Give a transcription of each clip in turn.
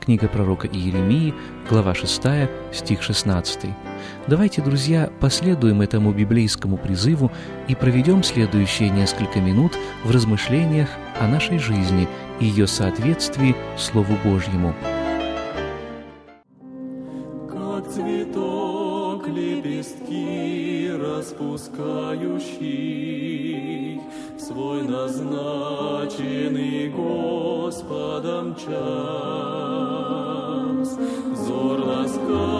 Книга пророка Иеремии, глава 6, стих 16. Давайте, друзья, последуем этому библейскому призыву и проведем следующие несколько минут в размышлениях о нашей жизни и ее соответствии Слову Божьему. Как цветок лепестки распускающий свой назначенный Господом час, Oh.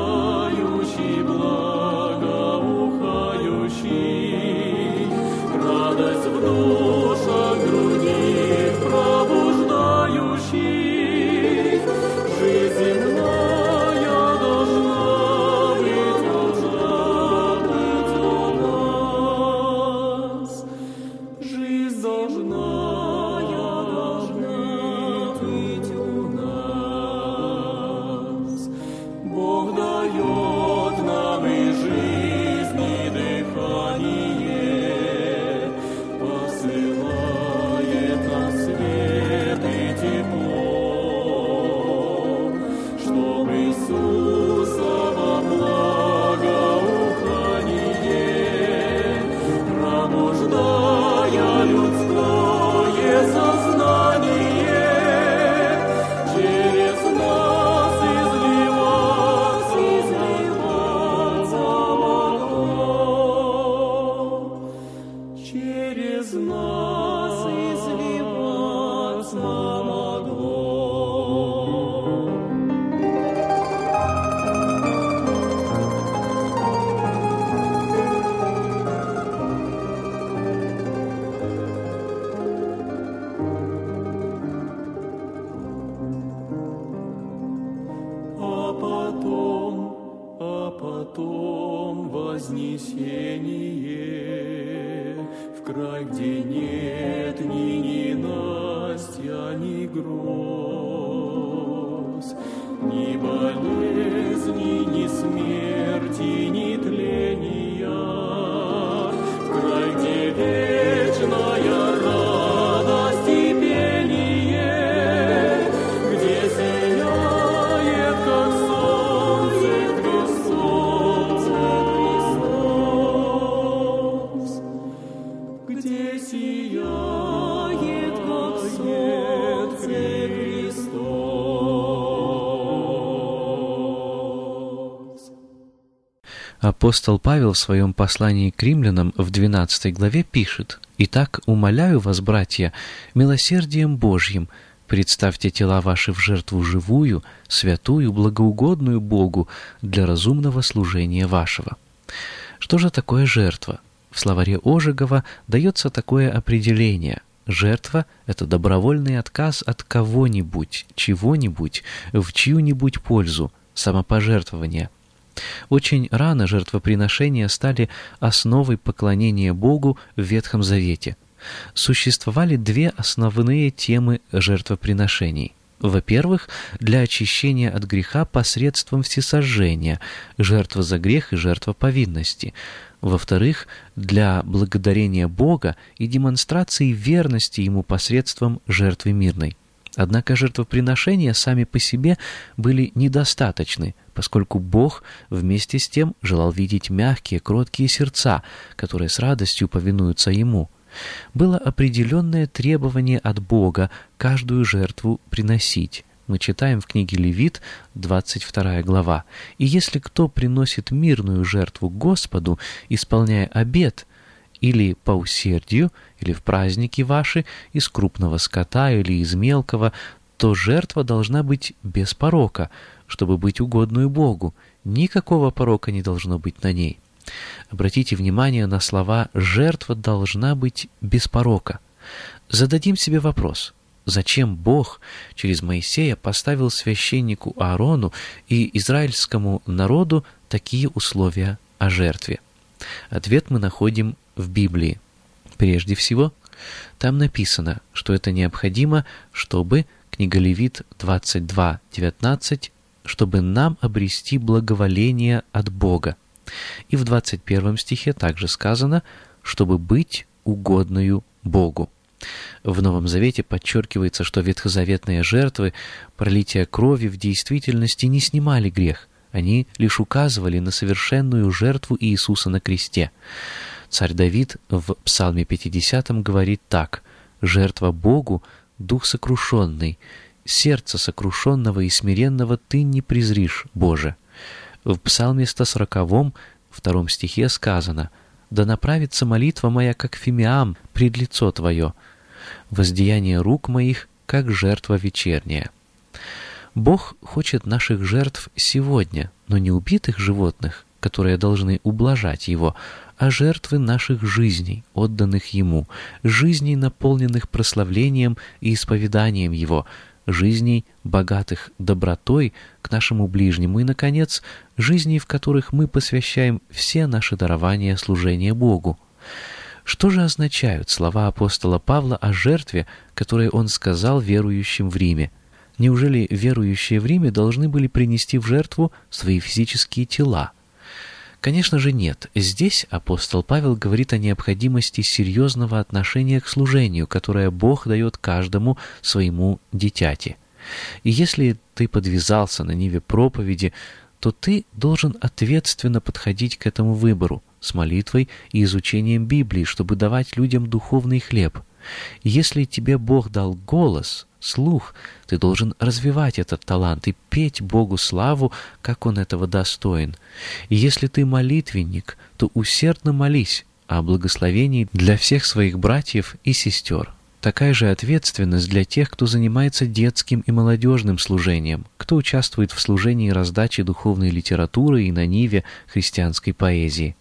Нет ни ненастья, ни гроз, ни болезни, ни смерти, ни Апостол Павел в своем послании к римлянам в 12 главе пишет «Итак, умоляю вас, братья, милосердием Божьим, представьте тела ваши в жертву живую, святую, благоугодную Богу для разумного служения вашего». Что же такое жертва? В словаре Ожегова дается такое определение – Жертва — это добровольный отказ от кого-нибудь, чего-нибудь, в чью-нибудь пользу, самопожертвование. Очень рано жертвоприношения стали основой поклонения Богу в Ветхом Завете. Существовали две основные темы жертвоприношений. Во-первых, для очищения от греха посредством всесожжения, жертва за грех и жертва повинности. Во-вторых, для благодарения Бога и демонстрации верности Ему посредством жертвы мирной. Однако жертвоприношения сами по себе были недостаточны, поскольку Бог вместе с тем желал видеть мягкие, кроткие сердца, которые с радостью повинуются Ему. Было определенное требование от Бога каждую жертву приносить. Мы читаем в книге Левит, 22 глава. «И если кто приносит мирную жертву Господу, исполняя обет, или по усердию, или в праздники ваши, из крупного скота или из мелкого, то жертва должна быть без порока, чтобы быть угодную Богу. Никакого порока не должно быть на ней. Обратите внимание на слова «жертва должна быть без порока». Зададим себе вопрос – Зачем Бог через Моисея поставил священнику Аарону и израильскому народу такие условия о жертве? Ответ мы находим в Библии. Прежде всего, там написано, что это необходимо, чтобы, книга Левит 22.19, чтобы нам обрести благоволение от Бога. И в 21 стихе также сказано, чтобы быть угодную Богу. В Новом Завете подчеркивается, что ветхозаветные жертвы, пролития крови в действительности не снимали грех, они лишь указывали на совершенную жертву Иисуса на кресте. Царь Давид в Псалме 50 говорит так «Жертва Богу — дух сокрушенный, сердце сокрушенного и смиренного ты не презришь, Боже». В Псалме 140 втором стихе сказано «Да направится молитва моя, как фимиам, пред лицо Твое, воздеяние рук моих, как жертва вечерняя». Бог хочет наших жертв сегодня, но не убитых животных, которые должны ублажать Его, а жертвы наших жизней, отданных Ему, жизней, наполненных прославлением и исповеданием Его, жизней, богатых добротой к нашему ближнему и, наконец, жизней, в которых мы посвящаем все наши дарования служения Богу. Что же означают слова апостола Павла о жертве, которые он сказал верующим в Риме? Неужели верующие в Риме должны были принести в жертву свои физические тела? Конечно же нет. Здесь апостол Павел говорит о необходимости серьезного отношения к служению, которое Бог дает каждому своему дитяти. И если ты подвязался на ниве проповеди, то ты должен ответственно подходить к этому выбору с молитвой и изучением Библии, чтобы давать людям духовный хлеб. Если тебе Бог дал голос, слух, ты должен развивать этот талант и петь Богу славу, как Он этого достоин. И если ты молитвенник, то усердно молись о благословении для всех своих братьев и сестер. Такая же ответственность для тех, кто занимается детским и молодежным служением, кто участвует в служении раздачи духовной литературы и на ниве христианской поэзии.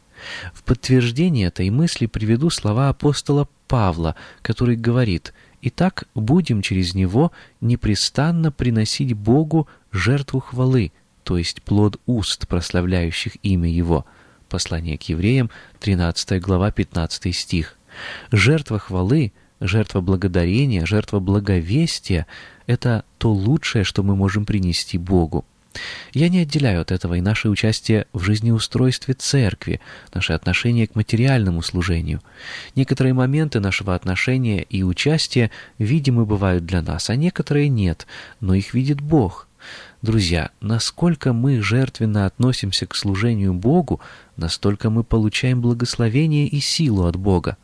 В подтверждение этой мысли приведу слова апостола Павла, который говорит «Итак, будем через него непрестанно приносить Богу жертву хвалы, то есть плод уст, прославляющих имя Его». Послание к евреям, 13 глава, 15 стих. Жертва хвалы, жертва благодарения, жертва благовестия — это то лучшее, что мы можем принести Богу. Я не отделяю от этого и наше участие в жизнеустройстве церкви, наше отношение к материальному служению. Некоторые моменты нашего отношения и участия видимы бывают для нас, а некоторые нет, но их видит Бог. Друзья, насколько мы жертвенно относимся к служению Богу, настолько мы получаем благословение и силу от Бога.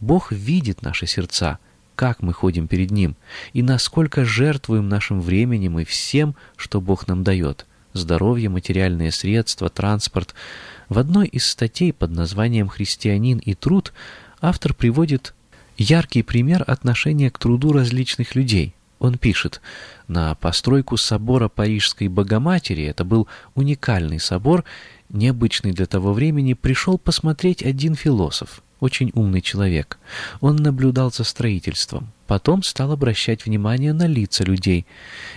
Бог видит наши сердца – как мы ходим перед Ним и насколько жертвуем нашим временем и всем, что Бог нам дает – здоровье, материальные средства, транспорт. В одной из статей под названием «Христианин и труд» автор приводит яркий пример отношения к труду различных людей. Он пишет, на постройку собора Парижской Богоматери, это был уникальный собор, необычный для того времени, пришел посмотреть один философ очень умный человек. Он наблюдал за строительством, потом стал обращать внимание на лица людей.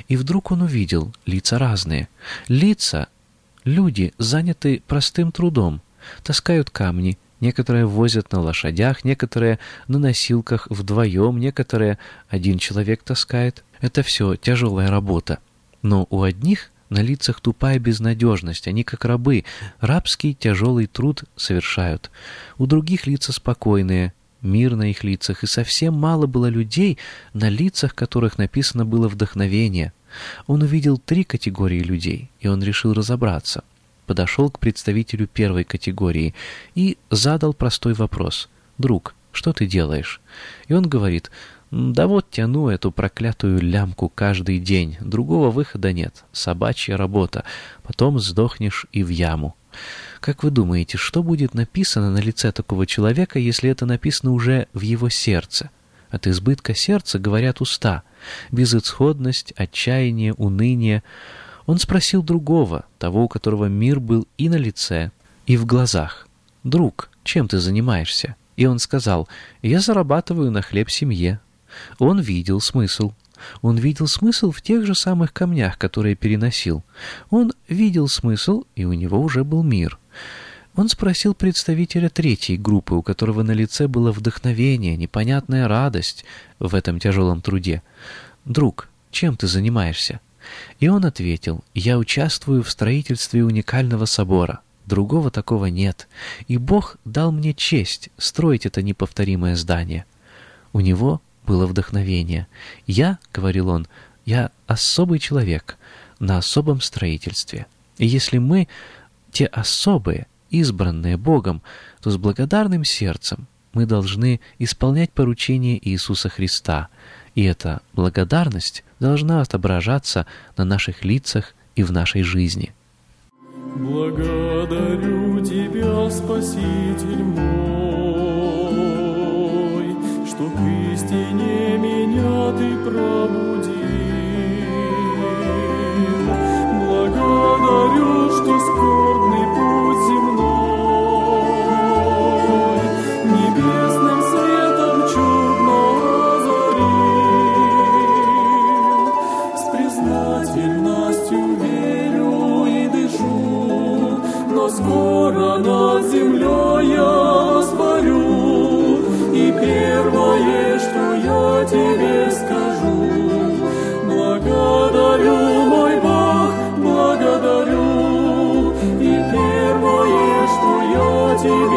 И вдруг он увидел лица разные. Лица, люди, заняты простым трудом, таскают камни, некоторые возят на лошадях, некоторые на носилках вдвоем, некоторые один человек таскает. Это все тяжелая работа. Но у одних на лицах тупая безнадежность, они как рабы, рабский тяжелый труд совершают. У других лица спокойные, мир на их лицах, и совсем мало было людей, на лицах которых написано было вдохновение. Он увидел три категории людей, и он решил разобраться. Подошел к представителю первой категории и задал простой вопрос. «Друг, что ты делаешь?» И он говорит, да вот тяну эту проклятую лямку каждый день. Другого выхода нет. Собачья работа. Потом сдохнешь и в яму. Как вы думаете, что будет написано на лице такого человека, если это написано уже в его сердце? От избытка сердца говорят уста. Безысходность, отчаяние, уныние. Он спросил другого, того, у которого мир был и на лице, и в глазах. «Друг, чем ты занимаешься?» И он сказал, «Я зарабатываю на хлеб семье, он видел смысл. Он видел смысл в тех же самых камнях, которые переносил. Он видел смысл, и у него уже был мир. Он спросил представителя третьей группы, у которого на лице было вдохновение, непонятная радость в этом тяжелом труде. «Друг, чем ты занимаешься?» И он ответил, «Я участвую в строительстве уникального собора. Другого такого нет. И Бог дал мне честь строить это неповторимое здание». У него было вдохновение. «Я, — говорил он, — я особый человек на особом строительстве. И если мы, те особые, избранные Богом, то с благодарным сердцем мы должны исполнять поручения Иисуса Христа, и эта благодарность должна отображаться на наших лицах и в нашей жизни. Благодарю Тебя, Спаситель мой, что к истине меня Ты пробудил. Я